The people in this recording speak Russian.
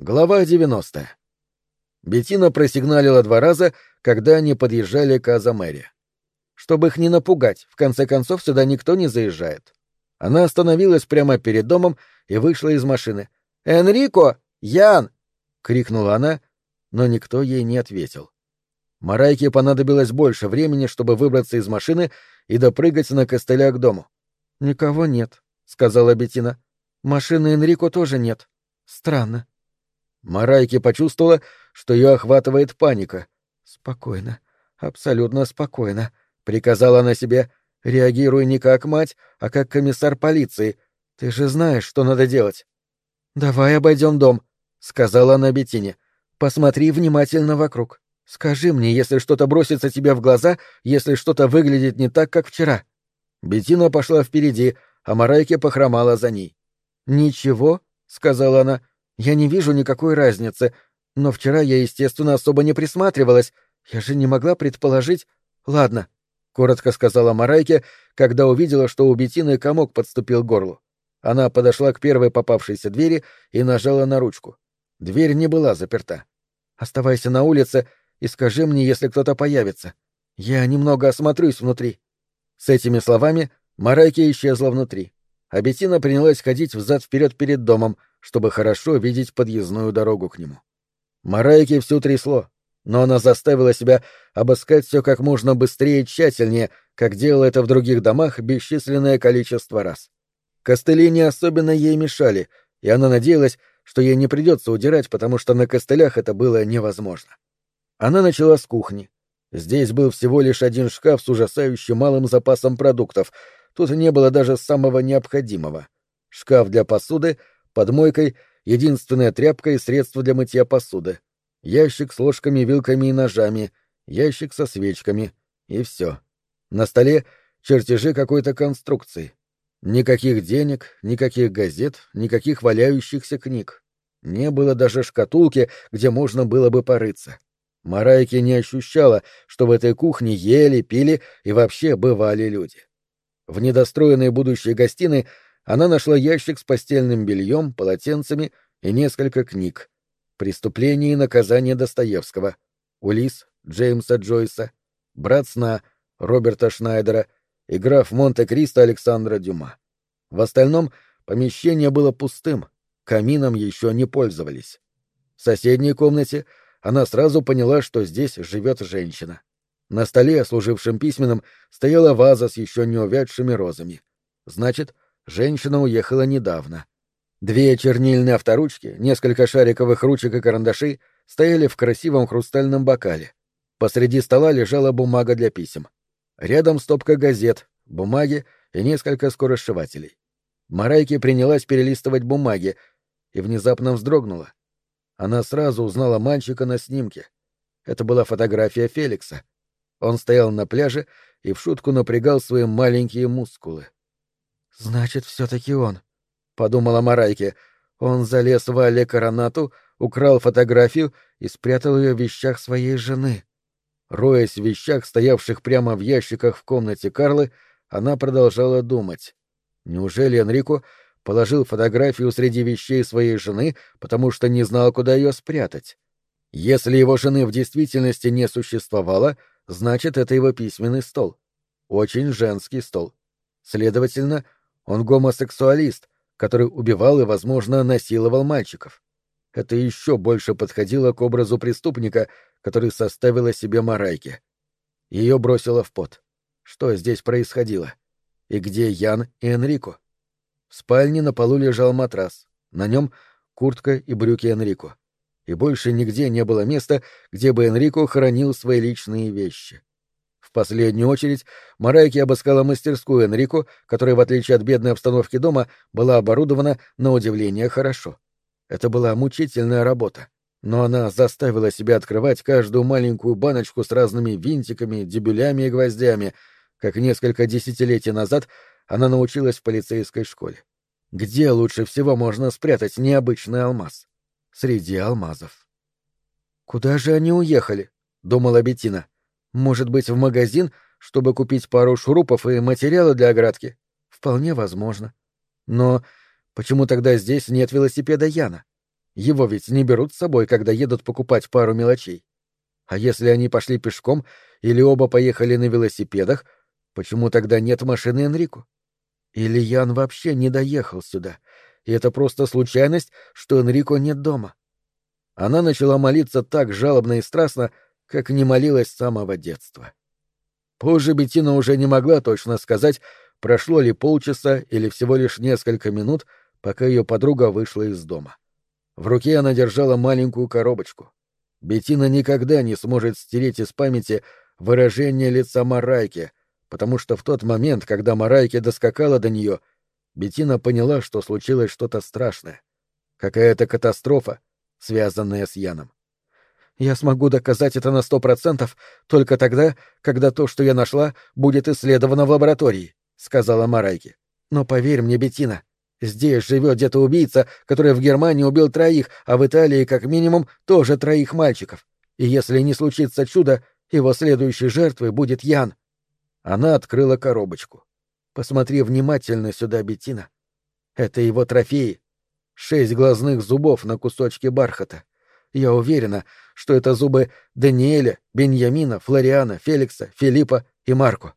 Глава 90. Бетина просигналила два раза, когда они подъезжали к Азамере. Чтобы их не напугать, в конце концов сюда никто не заезжает. Она остановилась прямо перед домом и вышла из машины. «Энрико! Ян!» — крикнула она, но никто ей не ответил. Марайке понадобилось больше времени, чтобы выбраться из машины и допрыгать на костыля к дому. «Никого нет», — сказала Бетина. «Машины Энрико тоже нет. Странно». Марайки почувствовала, что ее охватывает паника. «Спокойно, абсолютно спокойно», — приказала она себе. «Реагируй не как мать, а как комиссар полиции. Ты же знаешь, что надо делать». «Давай обойдем дом», — сказала она Бетине. «Посмотри внимательно вокруг. Скажи мне, если что-то бросится тебе в глаза, если что-то выглядит не так, как вчера». Бетина пошла впереди, а Марайке похромала за ней. «Ничего», — сказала она, я не вижу никакой разницы, но вчера я, естественно, особо не присматривалась. Я же не могла предположить... Ладно, — коротко сказала Марайке, когда увидела, что у Бетины комок подступил к горлу. Она подошла к первой попавшейся двери и нажала на ручку. Дверь не была заперта. «Оставайся на улице и скажи мне, если кто-то появится. Я немного осмотрюсь внутри». С этими словами Марайке исчезла внутри а Беттина принялась ходить взад-вперед перед домом, чтобы хорошо видеть подъездную дорогу к нему. Марайке все трясло, но она заставила себя обыскать все как можно быстрее и тщательнее, как делала это в других домах бесчисленное количество раз. Костыли не особенно ей мешали, и она надеялась, что ей не придется удирать, потому что на костылях это было невозможно. Она начала с кухни. Здесь был всего лишь один шкаф с ужасающим малым запасом продуктов — Тут не было даже самого необходимого. Шкаф для посуды, под мойкой, единственная тряпка и средство для мытья посуды. Ящик с ложками, вилками и ножами, ящик со свечками. И все. На столе чертежи какой-то конструкции. Никаких денег, никаких газет, никаких валяющихся книг. Не было даже шкатулки, где можно было бы порыться. Марайки не ощущала, что в этой кухне ели, пили и вообще бывали люди. В недостроенной будущей гостиной она нашла ящик с постельным бельем, полотенцами и несколько книг. «Преступление и наказание Достоевского», «Улис» Джеймса Джойса, «Брат сна» Роберта Шнайдера и «Граф Монте-Кристо» Александра Дюма. В остальном помещение было пустым, камином еще не пользовались. В соседней комнате она сразу поняла, что здесь живет женщина. На столе, служившем письменным, стояла ваза с еще не увядшими розами. Значит, женщина уехала недавно. Две чернильные авторучки, несколько шариковых ручек и карандашей стояли в красивом хрустальном бокале. Посреди стола лежала бумага для писем. Рядом стопка газет, бумаги и несколько скоросшивателей. Марайки принялась перелистывать бумаги и внезапно вздрогнула. Она сразу узнала мальчика на снимке. Это была фотография Феликса. Он стоял на пляже и в шутку напрягал свои маленькие мускулы. «Значит, все-таки он», — подумала Марайке. Он залез в Алле Коронату, украл фотографию и спрятал ее в вещах своей жены. Роясь в вещах, стоявших прямо в ящиках в комнате Карлы, она продолжала думать. Неужели Энрико положил фотографию среди вещей своей жены, потому что не знал, куда ее спрятать? Если его жены в действительности не существовало, Значит, это его письменный стол. Очень женский стол. Следовательно, он гомосексуалист, который убивал и, возможно, насиловал мальчиков. Это еще больше подходило к образу преступника, который составила себе Марайки. Ее бросило в пот. Что здесь происходило? И где Ян и Энрико? В спальне на полу лежал матрас. На нем куртка и брюки Энрико и больше нигде не было места, где бы Энрико хранил свои личные вещи. В последнюю очередь Марайки обыскала мастерскую Энрико, которая, в отличие от бедной обстановки дома, была оборудована на удивление хорошо. Это была мучительная работа, но она заставила себя открывать каждую маленькую баночку с разными винтиками, дебюлями и гвоздями, как несколько десятилетий назад она научилась в полицейской школе. Где лучше всего можно спрятать необычный алмаз? среди алмазов. «Куда же они уехали?» — думала Бетина. «Может быть, в магазин, чтобы купить пару шурупов и материала для оградки? Вполне возможно. Но почему тогда здесь нет велосипеда Яна? Его ведь не берут с собой, когда едут покупать пару мелочей. А если они пошли пешком или оба поехали на велосипедах, почему тогда нет машины Энрику? Или Ян вообще не доехал сюда, и это просто случайность, что Энрико нет дома? Она начала молиться так жалобно и страстно, как не молилась с самого детства. Позже Беттина уже не могла точно сказать, прошло ли полчаса или всего лишь несколько минут, пока ее подруга вышла из дома. В руке она держала маленькую коробочку. Беттина никогда не сможет стереть из памяти выражение лица Марайки, потому что в тот момент, когда Марайки доскакала до нее, Беттина поняла, что случилось что-то страшное. Какая-то катастрофа, связанная с Яном. Я смогу доказать это на сто процентов только тогда, когда то, что я нашла, будет исследовано в лаборатории, сказала Марайки. Но поверь мне, Бетина, здесь живет где-то убийца, который в Германии убил троих, а в Италии как минимум тоже троих мальчиков. И если не случится чудо, его следующей жертвой будет Ян. Она открыла коробочку. Посмотри внимательно сюда, Бетина. Это его трофеи. Шесть глазных зубов на кусочке бархата. Я уверена, что это зубы Даниэля, Беньямина, Флориана, Феликса, Филиппа и Марко.